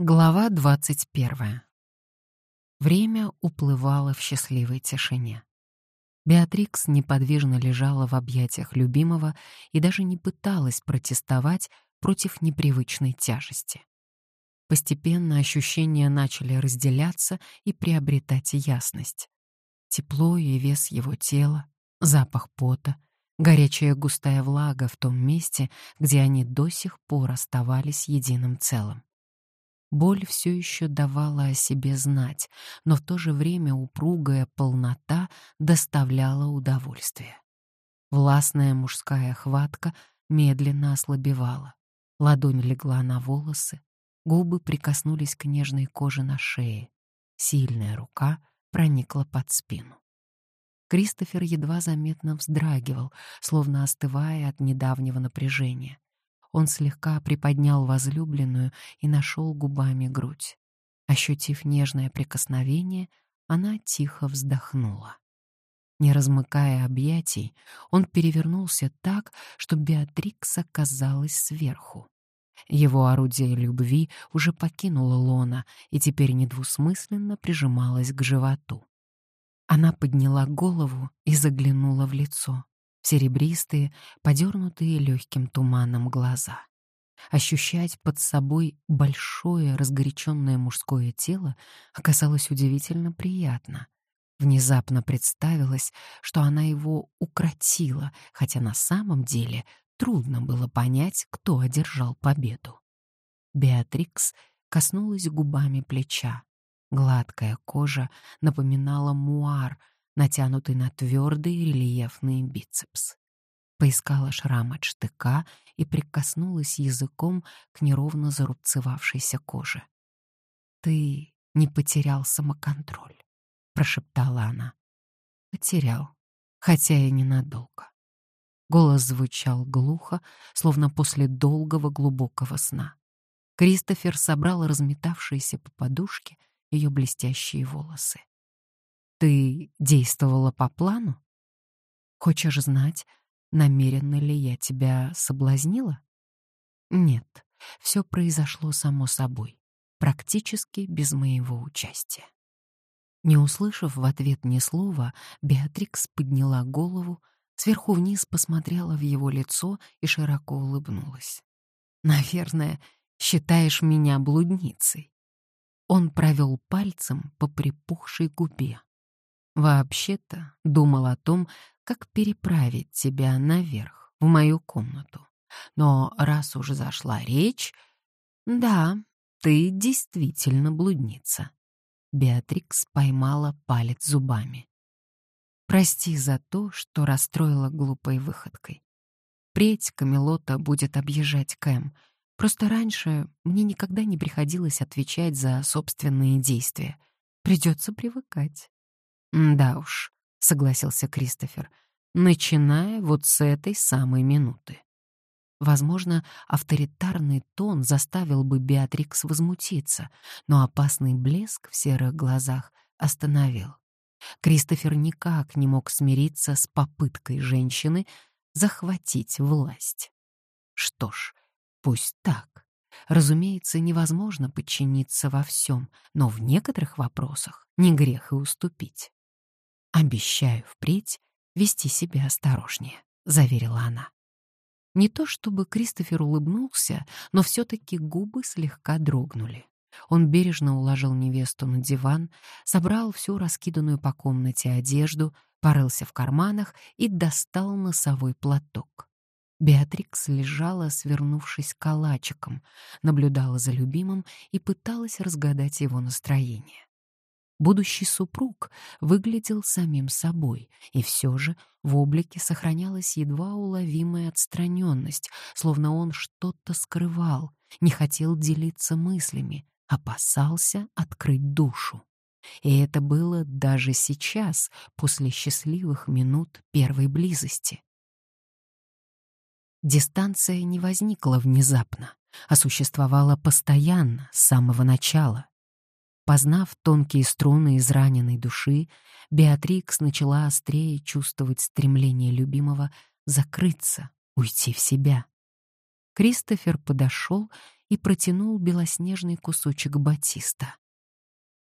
Глава 21. Время уплывало в счастливой тишине. Беатрикс неподвижно лежала в объятиях любимого и даже не пыталась протестовать против непривычной тяжести. Постепенно ощущения начали разделяться и приобретать ясность. Тепло и вес его тела, запах пота, горячая густая влага в том месте, где они до сих пор оставались единым целым. Боль все еще давала о себе знать, но в то же время упругая полнота доставляла удовольствие. Властная мужская хватка медленно ослабевала. Ладонь легла на волосы, губы прикоснулись к нежной коже на шее. Сильная рука проникла под спину. Кристофер едва заметно вздрагивал, словно остывая от недавнего напряжения. Он слегка приподнял возлюбленную и нашел губами грудь. Ощутив нежное прикосновение, она тихо вздохнула. Не размыкая объятий, он перевернулся так, что Беатрикс оказалась сверху. Его орудие любви уже покинуло лона и теперь недвусмысленно прижималось к животу. Она подняла голову и заглянула в лицо серебристые, подернутые легким туманом глаза. Ощущать под собой большое разгоряченное мужское тело оказалось удивительно приятно. Внезапно представилось, что она его укротила, хотя на самом деле трудно было понять, кто одержал победу. Беатрикс коснулась губами плеча. Гладкая кожа напоминала муар, натянутый на твердый рельефный бицепс. Поискала шрам от штыка и прикоснулась языком к неровно зарубцевавшейся коже. «Ты не потерял самоконтроль», — прошептала она. «Потерял, хотя и ненадолго». Голос звучал глухо, словно после долгого глубокого сна. Кристофер собрал разметавшиеся по подушке ее блестящие волосы. Ты действовала по плану? Хочешь знать, намеренно ли я тебя соблазнила? Нет, все произошло само собой, практически без моего участия. Не услышав в ответ ни слова, Беатрикс подняла голову, сверху вниз посмотрела в его лицо и широко улыбнулась. «Наверное, считаешь меня блудницей?» Он провел пальцем по припухшей губе. Вообще-то думал о том, как переправить тебя наверх, в мою комнату. Но раз уже зашла речь... Да, ты действительно блудница. Беатрикс поймала палец зубами. Прости за то, что расстроила глупой выходкой. Впредь Камелота будет объезжать Кэм. Просто раньше мне никогда не приходилось отвечать за собственные действия. Придется привыкать. «Да уж», — согласился Кристофер, начиная вот с этой самой минуты. Возможно, авторитарный тон заставил бы Беатрикс возмутиться, но опасный блеск в серых глазах остановил. Кристофер никак не мог смириться с попыткой женщины захватить власть. Что ж, пусть так. Разумеется, невозможно подчиниться во всем, но в некоторых вопросах не грех и уступить. «Обещаю впредь вести себя осторожнее», — заверила она. Не то чтобы Кристофер улыбнулся, но все-таки губы слегка дрогнули. Он бережно уложил невесту на диван, собрал всю раскиданную по комнате одежду, порылся в карманах и достал носовой платок. Беатрикс лежала, свернувшись калачиком, наблюдала за любимым и пыталась разгадать его настроение. Будущий супруг выглядел самим собой, и все же в облике сохранялась едва уловимая отстраненность, словно он что-то скрывал, не хотел делиться мыслями, опасался открыть душу. И это было даже сейчас, после счастливых минут первой близости. Дистанция не возникла внезапно, а существовала постоянно, с самого начала. Познав тонкие струны израненной души, Беатрикс начала острее чувствовать стремление любимого закрыться, уйти в себя. Кристофер подошел и протянул белоснежный кусочек батиста.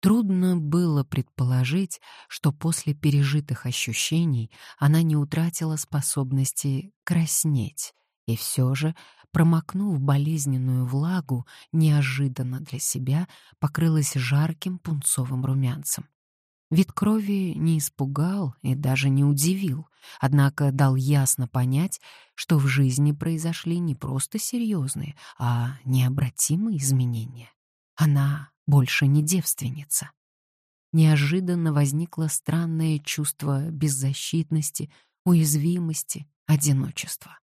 Трудно было предположить, что после пережитых ощущений она не утратила способности краснеть, и все же, промокнув болезненную влагу, неожиданно для себя покрылась жарким пунцовым румянцем. Вид крови не испугал и даже не удивил, однако дал ясно понять, что в жизни произошли не просто серьезные, а необратимые изменения. Она больше не девственница. Неожиданно возникло странное чувство беззащитности, уязвимости, одиночества.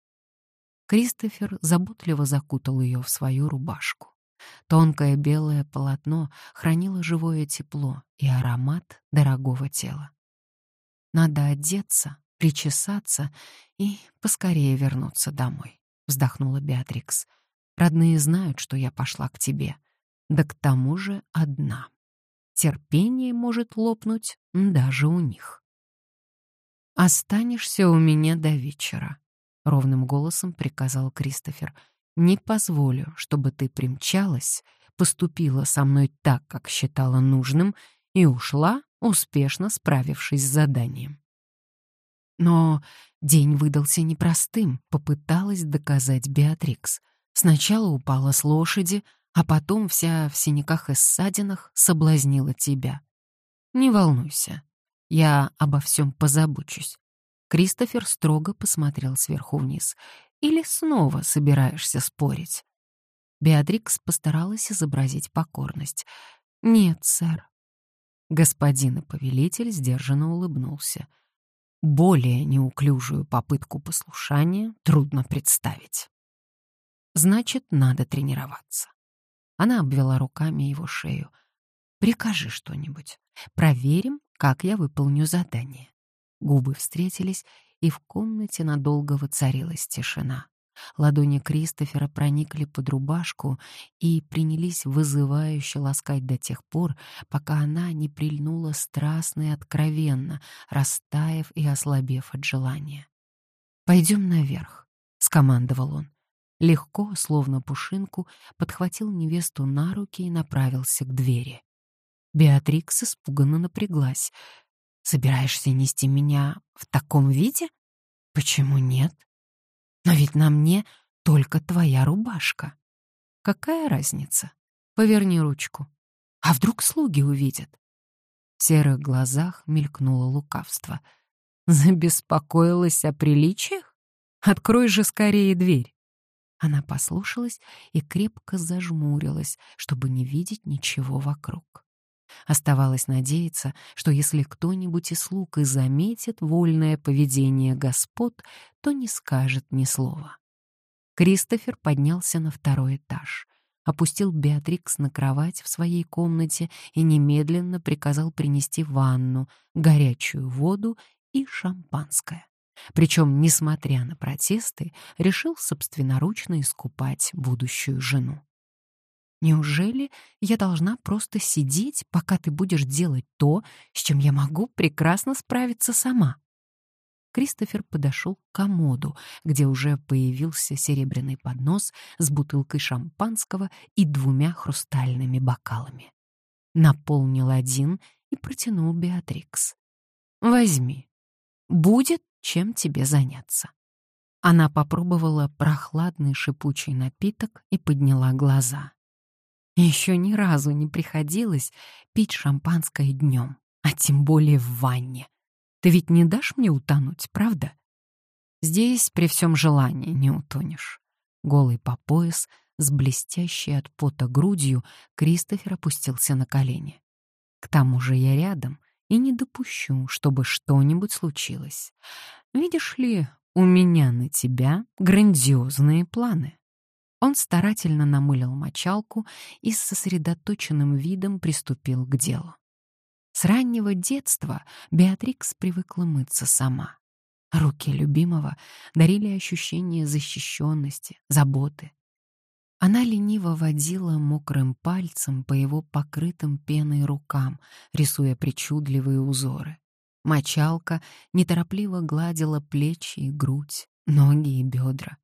Кристофер заботливо закутал ее в свою рубашку. Тонкое белое полотно хранило живое тепло и аромат дорогого тела. Надо одеться, причесаться и поскорее вернуться домой, вздохнула Беатрикс. Родные знают, что я пошла к тебе. Да к тому же одна. Терпение может лопнуть даже у них. Останешься у меня до вечера, ровным голосом приказал Кристофер не позволю, чтобы ты примчалась, поступила со мной так, как считала нужным, и ушла, успешно справившись с заданием. Но день выдался непростым, попыталась доказать Беатрикс. Сначала упала с лошади, а потом вся в синяках и ссадинах соблазнила тебя. Не волнуйся, я обо всем позабочусь. Кристофер строго посмотрел сверху вниз. Или снова собираешься спорить?» Беатрикс постаралась изобразить покорность. «Нет, сэр». Господин и повелитель сдержанно улыбнулся. Более неуклюжую попытку послушания трудно представить. Значит, надо тренироваться. Она обвела руками его шею. «Прикажи что-нибудь. Проверим, как я выполню задание». Губы встретились, и в комнате надолго воцарилась тишина. Ладони Кристофера проникли под рубашку и принялись вызывающе ласкать до тех пор, пока она не прильнула страстно и откровенно, растаяв и ослабев от желания. «Пойдем наверх», — скомандовал он. Легко, словно пушинку, подхватил невесту на руки и направился к двери. Беатрикс испуганно напряглась. Собираешься нести меня в таком виде? Почему нет? Но ведь на мне только твоя рубашка. Какая разница? Поверни ручку. А вдруг слуги увидят? В серых глазах мелькнуло лукавство. Забеспокоилась о приличиях? Открой же скорее дверь. Она послушалась и крепко зажмурилась, чтобы не видеть ничего вокруг. Оставалось надеяться, что если кто-нибудь из слуг и заметит вольное поведение господ, то не скажет ни слова. Кристофер поднялся на второй этаж, опустил Беатрикс на кровать в своей комнате и немедленно приказал принести ванну, горячую воду и шампанское. Причем, несмотря на протесты, решил собственноручно искупать будущую жену. Неужели я должна просто сидеть, пока ты будешь делать то, с чем я могу прекрасно справиться сама? Кристофер подошел к комоду, где уже появился серебряный поднос с бутылкой шампанского и двумя хрустальными бокалами. Наполнил один и протянул Беатрикс. «Возьми. Будет чем тебе заняться». Она попробовала прохладный шипучий напиток и подняла глаза. Еще ни разу не приходилось пить шампанское днем, а тем более в ванне. Ты ведь не дашь мне утонуть, правда? Здесь при всем желании не утонешь. Голый по пояс, с блестящей от пота грудью, Кристофер опустился на колени. К тому же я рядом и не допущу, чтобы что-нибудь случилось. Видишь ли, у меня на тебя грандиозные планы. Он старательно намылил мочалку и с сосредоточенным видом приступил к делу. С раннего детства Беатрикс привыкла мыться сама. Руки любимого дарили ощущение защищенности, заботы. Она лениво водила мокрым пальцем по его покрытым пеной рукам, рисуя причудливые узоры. Мочалка неторопливо гладила плечи и грудь, ноги и бедра.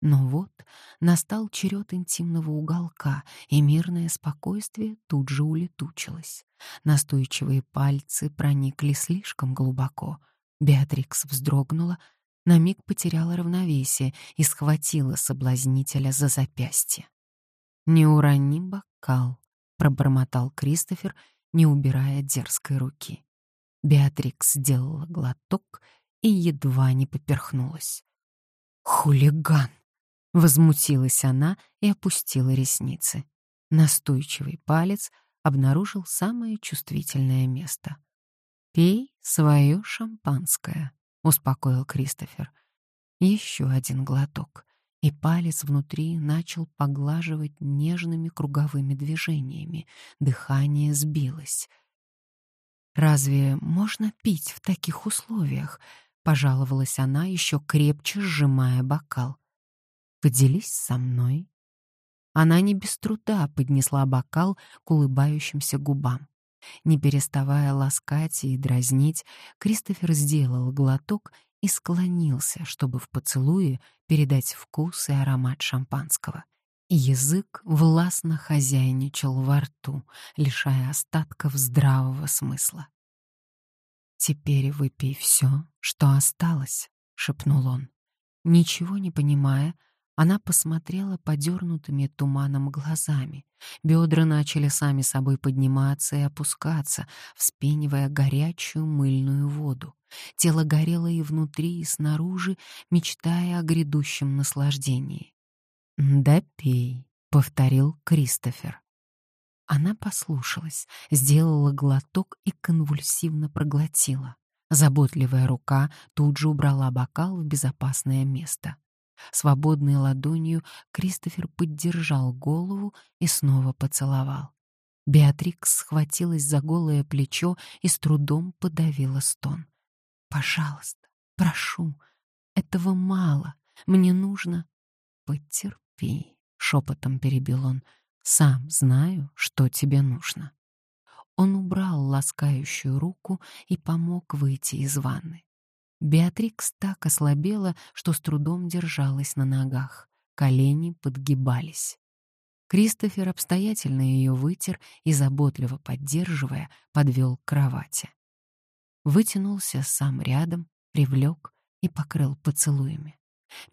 Но вот настал черед интимного уголка, и мирное спокойствие тут же улетучилось. Настойчивые пальцы проникли слишком глубоко. Беатрикс вздрогнула, на миг потеряла равновесие и схватила соблазнителя за запястье. «Не урони бокал», — пробормотал Кристофер, не убирая дерзкой руки. Беатрикс сделала глоток и едва не поперхнулась. «Хулиган!» — возмутилась она и опустила ресницы. Настойчивый палец обнаружил самое чувствительное место. «Пей свое шампанское», — успокоил Кристофер. Еще один глоток, и палец внутри начал поглаживать нежными круговыми движениями. Дыхание сбилось. «Разве можно пить в таких условиях?» — пожаловалась она, еще крепче сжимая бокал. «Поделись со мной». Она не без труда поднесла бокал к улыбающимся губам. Не переставая ласкать и дразнить, Кристофер сделал глоток и склонился, чтобы в поцелуе передать вкус и аромат шампанского. Язык властно хозяйничал во рту, лишая остатков здравого смысла. «Теперь выпей все, что осталось», — шепнул он. Ничего не понимая, она посмотрела подернутыми туманом глазами. Бедра начали сами собой подниматься и опускаться, вспенивая горячую мыльную воду. Тело горело и внутри, и снаружи, мечтая о грядущем наслаждении. «Да пей», — повторил Кристофер. Она послушалась, сделала глоток и конвульсивно проглотила. Заботливая рука тут же убрала бокал в безопасное место. Свободной ладонью Кристофер поддержал голову и снова поцеловал. Беатрикс схватилась за голое плечо и с трудом подавила стон. «Пожалуйста, прошу, этого мало, мне нужно...» «Потерпи», — шепотом перебил он, — «сам знаю, что тебе нужно». Он убрал ласкающую руку и помог выйти из ванны. Беатрикс так ослабела, что с трудом держалась на ногах. Колени подгибались. Кристофер обстоятельно ее вытер и, заботливо поддерживая, подвел к кровати. Вытянулся сам рядом, привлек и покрыл поцелуями.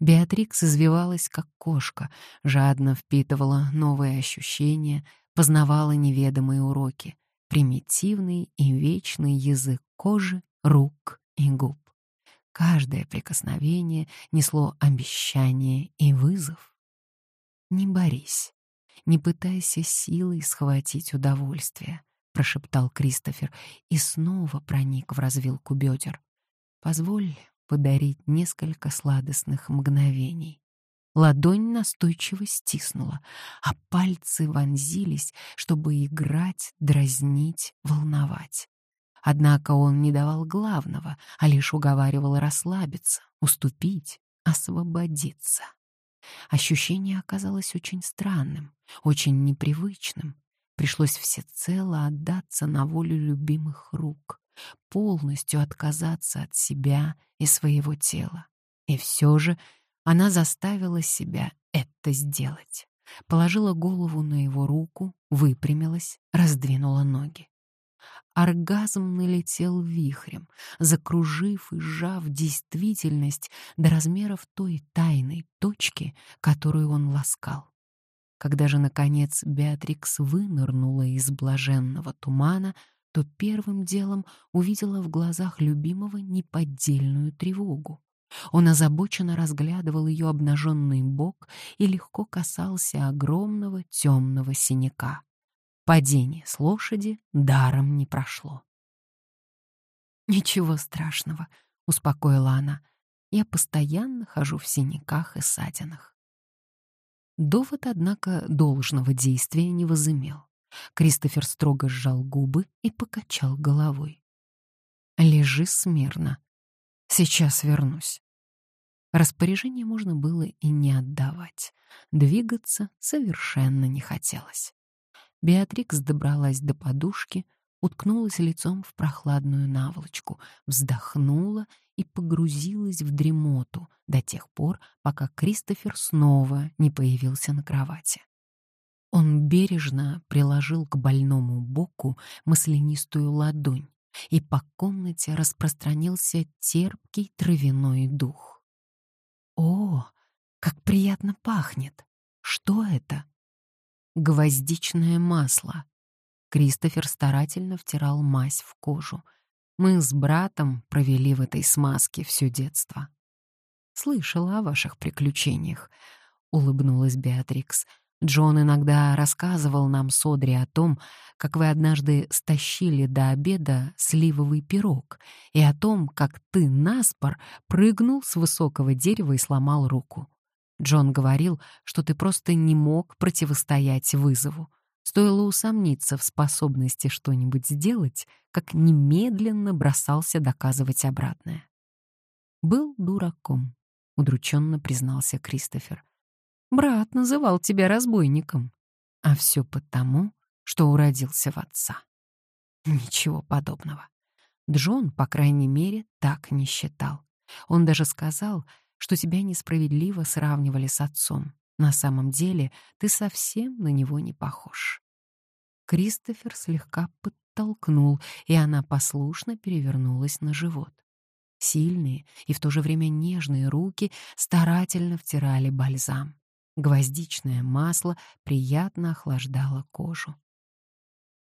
Беатрикс извивалась, как кошка, жадно впитывала новые ощущения, познавала неведомые уроки, примитивный и вечный язык кожи, рук и губ. Каждое прикосновение несло обещание и вызов. «Не борись, не пытайся силой схватить удовольствие», — прошептал Кристофер и снова проник в развилку бедер. «Позволь подарить несколько сладостных мгновений». Ладонь настойчиво стиснула, а пальцы вонзились, чтобы играть, дразнить, волновать. Однако он не давал главного, а лишь уговаривал расслабиться, уступить, освободиться. Ощущение оказалось очень странным, очень непривычным. Пришлось всецело отдаться на волю любимых рук, полностью отказаться от себя и своего тела. И все же она заставила себя это сделать. Положила голову на его руку, выпрямилась, раздвинула ноги. Оргазм налетел вихрем, закружив и сжав действительность до размеров той тайной точки, которую он ласкал. Когда же, наконец, Беатрикс вынырнула из блаженного тумана, то первым делом увидела в глазах любимого неподдельную тревогу. Он озабоченно разглядывал ее обнаженный бок и легко касался огромного темного синяка. Падение с лошади даром не прошло. «Ничего страшного», — успокоила она. «Я постоянно хожу в синяках и ссадинах». Довод, однако, должного действия не возымел. Кристофер строго сжал губы и покачал головой. «Лежи смирно. Сейчас вернусь». Распоряжение можно было и не отдавать. Двигаться совершенно не хотелось. Беатрикс добралась до подушки, уткнулась лицом в прохладную наволочку, вздохнула и погрузилась в дремоту до тех пор, пока Кристофер снова не появился на кровати. Он бережно приложил к больному боку маслянистую ладонь, и по комнате распространился терпкий травяной дух. «О, как приятно пахнет! Что это?» «Гвоздичное масло». Кристофер старательно втирал мазь в кожу. Мы с братом провели в этой смазке все детство. «Слышала о ваших приключениях», — улыбнулась Беатрикс. Джон иногда рассказывал нам с Одри о том, как вы однажды стащили до обеда сливовый пирог, и о том, как ты наспор прыгнул с высокого дерева и сломал руку. Джон говорил, что ты просто не мог противостоять вызову. Стоило усомниться в способности что-нибудь сделать, как немедленно бросался доказывать обратное. «Был дураком», — удрученно признался Кристофер. Брат называл тебя разбойником. А все потому, что уродился в отца. Ничего подобного. Джон, по крайней мере, так не считал. Он даже сказал, что тебя несправедливо сравнивали с отцом. На самом деле ты совсем на него не похож. Кристофер слегка подтолкнул, и она послушно перевернулась на живот. Сильные и в то же время нежные руки старательно втирали бальзам. Гвоздичное масло приятно охлаждало кожу.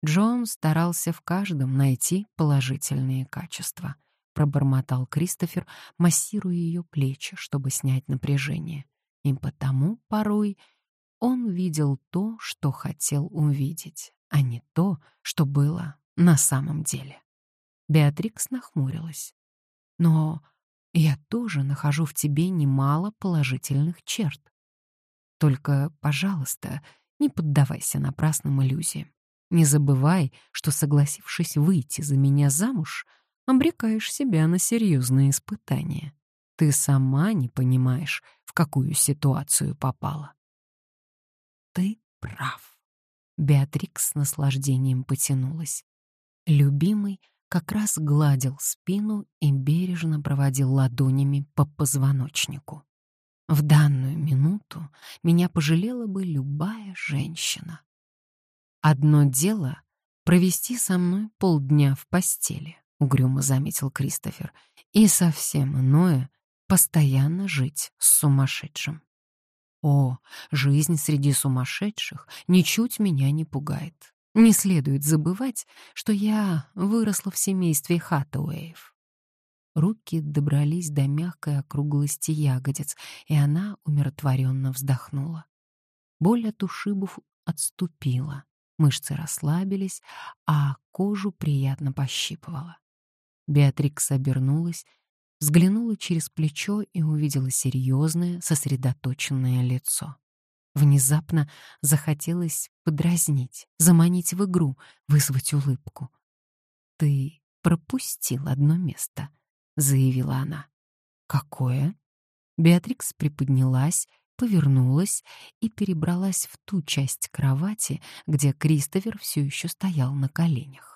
Джон старался в каждом найти положительные качества. Пробормотал Кристофер, массируя ее плечи, чтобы снять напряжение. И потому порой он видел то, что хотел увидеть, а не то, что было на самом деле. Беатрикс нахмурилась. «Но я тоже нахожу в тебе немало положительных черт. Только, пожалуйста, не поддавайся напрасным иллюзиям. Не забывай, что, согласившись выйти за меня замуж, обрекаешь себя на серьезные испытания. Ты сама не понимаешь, в какую ситуацию попала. Ты прав. Беатрикс с наслаждением потянулась. Любимый как раз гладил спину и бережно проводил ладонями по позвоночнику. В данную минуту меня пожалела бы любая женщина. Одно дело — провести со мной полдня в постели, — угрюмо заметил Кристофер, и совсем иное — постоянно жить с сумасшедшим. О, жизнь среди сумасшедших ничуть меня не пугает. Не следует забывать, что я выросла в семействе Хаттауэев. Руки добрались до мягкой округлости ягодиц, и она умиротворенно вздохнула. Боль от ушибов отступила, мышцы расслабились, а кожу приятно пощипывала. Беатрикс обернулась, взглянула через плечо и увидела серьезное, сосредоточенное лицо. Внезапно захотелось подразнить, заманить в игру, вызвать улыбку. «Ты пропустил одно место», — заявила она. «Какое?» Беатрикс приподнялась, повернулась и перебралась в ту часть кровати, где Кристофер все еще стоял на коленях.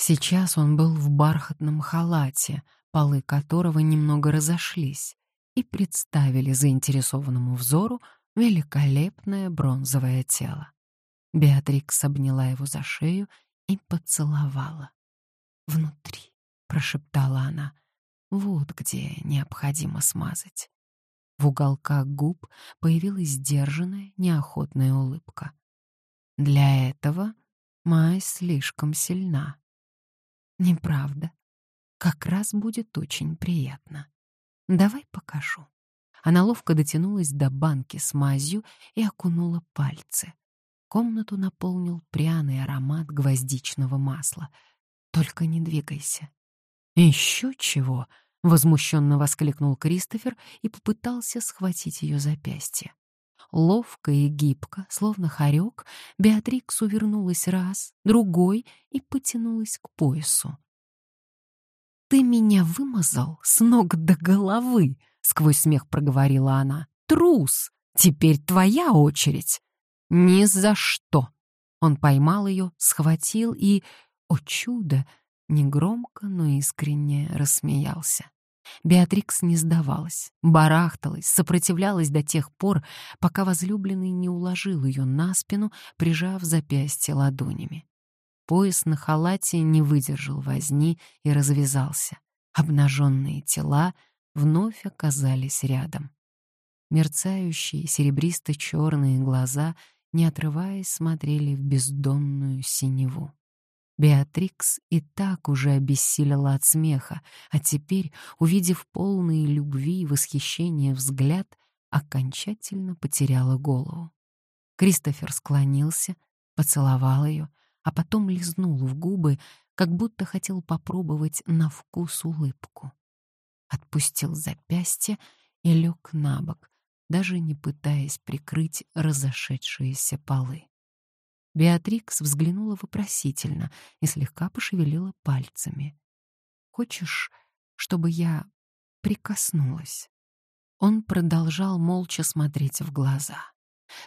Сейчас он был в бархатном халате, полы которого немного разошлись, и представили заинтересованному взору великолепное бронзовое тело. Беатрикс обняла его за шею и поцеловала. «Внутри», — прошептала она, вот где необходимо смазать. В уголках губ появилась сдержанная, неохотная улыбка. Для этого мазь слишком сильна. Неправда. Как раз будет очень приятно. Давай покажу. Она ловко дотянулась до банки с мазью и окунула пальцы. Комнату наполнил пряный аромат гвоздичного масла. Только не двигайся. «Еще чего!» — возмущенно воскликнул Кристофер и попытался схватить ее запястье. Ловко и гибко, словно хорек, Беатрикс увернулась раз, другой и потянулась к поясу. «Ты меня вымазал с ног до головы!» — сквозь смех проговорила она. «Трус! Теперь твоя очередь!» «Ни за что!» Он поймал ее, схватил и, о чудо, негромко, но искренне рассмеялся. Беатрикс не сдавалась, барахталась, сопротивлялась до тех пор, пока возлюбленный не уложил ее на спину, прижав запястье ладонями. Пояс на халате не выдержал возни и развязался. Обнаженные тела вновь оказались рядом. Мерцающие серебристо-черные глаза, не отрываясь, смотрели в бездонную синеву. Беатрикс и так уже обессилила от смеха, а теперь, увидев полные любви и восхищения взгляд, окончательно потеряла голову. Кристофер склонился, поцеловал ее, а потом лизнул в губы, как будто хотел попробовать на вкус улыбку. Отпустил запястье и лег на бок, даже не пытаясь прикрыть разошедшиеся полы. Беатрикс взглянула вопросительно и слегка пошевелила пальцами. «Хочешь, чтобы я прикоснулась?» Он продолжал молча смотреть в глаза.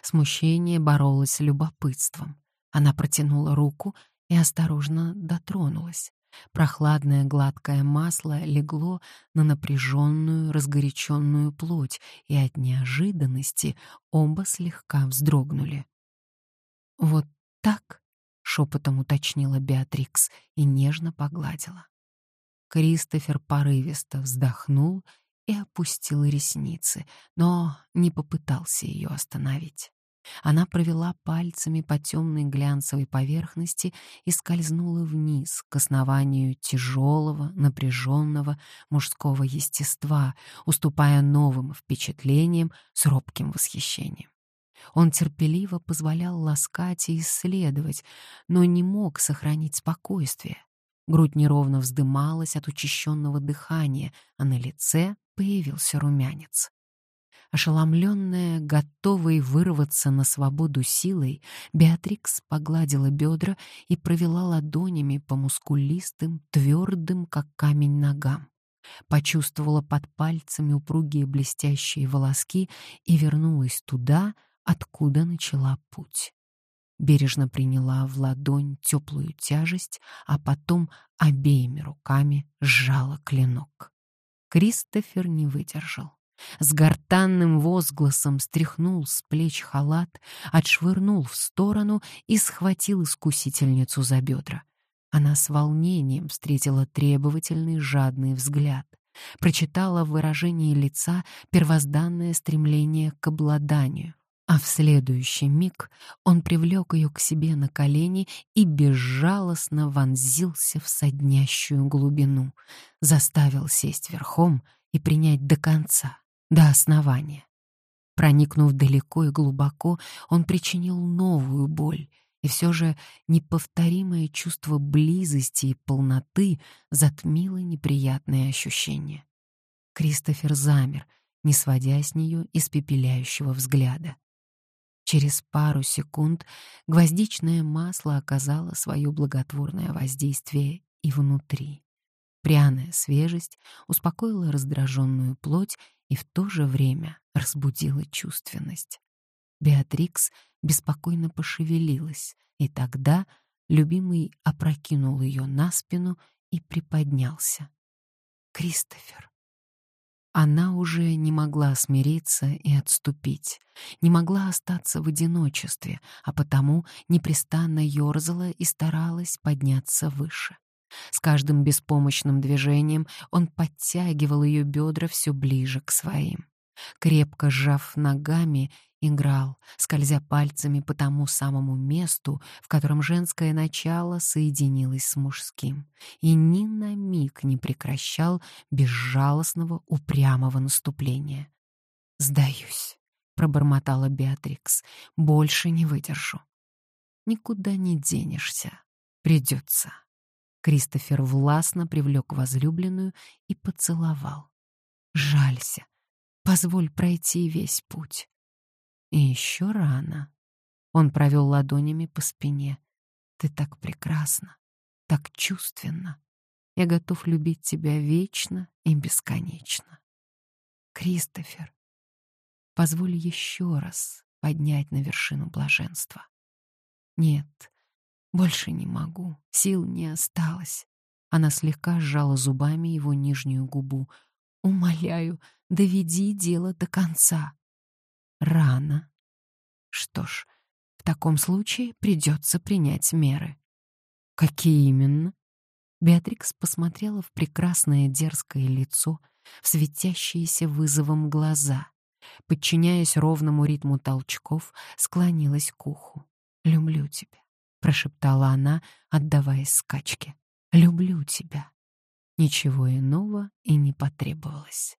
Смущение боролось с любопытством. Она протянула руку и осторожно дотронулась. Прохладное гладкое масло легло на напряженную, разгоряченную плоть, и от неожиданности оба слегка вздрогнули. «Вот так?» — шепотом уточнила Беатрикс и нежно погладила. Кристофер порывисто вздохнул и опустил ресницы, но не попытался ее остановить. Она провела пальцами по темной глянцевой поверхности и скользнула вниз к основанию тяжелого, напряженного мужского естества, уступая новым впечатлениям с робким восхищением. Он терпеливо позволял ласкать и исследовать, но не мог сохранить спокойствие. Грудь неровно вздымалась от учащенного дыхания, а на лице появился румянец. Ошеломленная, готовой вырваться на свободу силой, Беатрикс погладила бедра и провела ладонями по мускулистым, твердым, как камень, ногам. Почувствовала под пальцами упругие блестящие волоски и вернулась туда, откуда начала путь. Бережно приняла в ладонь теплую тяжесть, а потом обеими руками сжала клинок. Кристофер не выдержал. С гортанным возгласом стряхнул с плеч халат, отшвырнул в сторону и схватил искусительницу за бедра. Она с волнением встретила требовательный жадный взгляд прочитала в выражении лица первозданное стремление к обладанию. А в следующий миг он привлек ее к себе на колени и безжалостно вонзился в соднящую глубину, заставил сесть верхом и принять до конца, до основания. Проникнув далеко и глубоко, он причинил новую боль, и все же неповторимое чувство близости и полноты затмило неприятные ощущения. Кристофер замер, не сводя с нее испепеляющего взгляда. Через пару секунд гвоздичное масло оказало свое благотворное воздействие и внутри. Пряная свежесть успокоила раздраженную плоть и в то же время разбудила чувственность. Беатрикс беспокойно пошевелилась, и тогда любимый опрокинул ее на спину и приподнялся. «Кристофер!» Она уже не могла смириться и отступить, не могла остаться в одиночестве, а потому непрестанно ёрзала и старалась подняться выше. С каждым беспомощным движением он подтягивал ее бедра все ближе к своим. Крепко сжав ногами, играл, скользя пальцами по тому самому месту, в котором женское начало соединилось с мужским, и ни на миг не прекращал безжалостного упрямого наступления. «Сдаюсь», — пробормотала Беатрикс, — «больше не выдержу». «Никуда не денешься. Придется». Кристофер властно привлек возлюбленную и поцеловал. «Жалься. Позволь пройти весь путь». И еще рано. Он провел ладонями по спине. Ты так прекрасна, так чувственно. Я готов любить тебя вечно и бесконечно. Кристофер, позволь еще раз поднять на вершину блаженства. Нет, больше не могу, сил не осталось. Она слегка сжала зубами его нижнюю губу. Умоляю, доведи дело до конца. Рано. Что ж, в таком случае придется принять меры. Какие именно? Беатрикс посмотрела в прекрасное дерзкое лицо, в светящиеся вызовом глаза. Подчиняясь ровному ритму толчков, склонилась к уху. «Люблю тебя», — прошептала она, отдаваясь скачке. «Люблю тебя». Ничего иного и не потребовалось.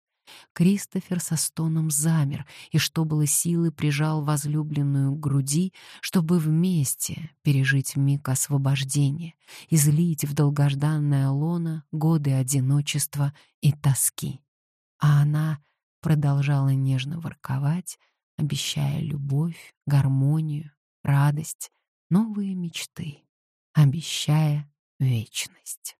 Кристофер со стоном замер и, что было силы, прижал возлюбленную к груди, чтобы вместе пережить миг освобождения, излить в долгожданное лоно годы одиночества и тоски. А она продолжала нежно ворковать, обещая любовь, гармонию, радость, новые мечты, обещая вечность.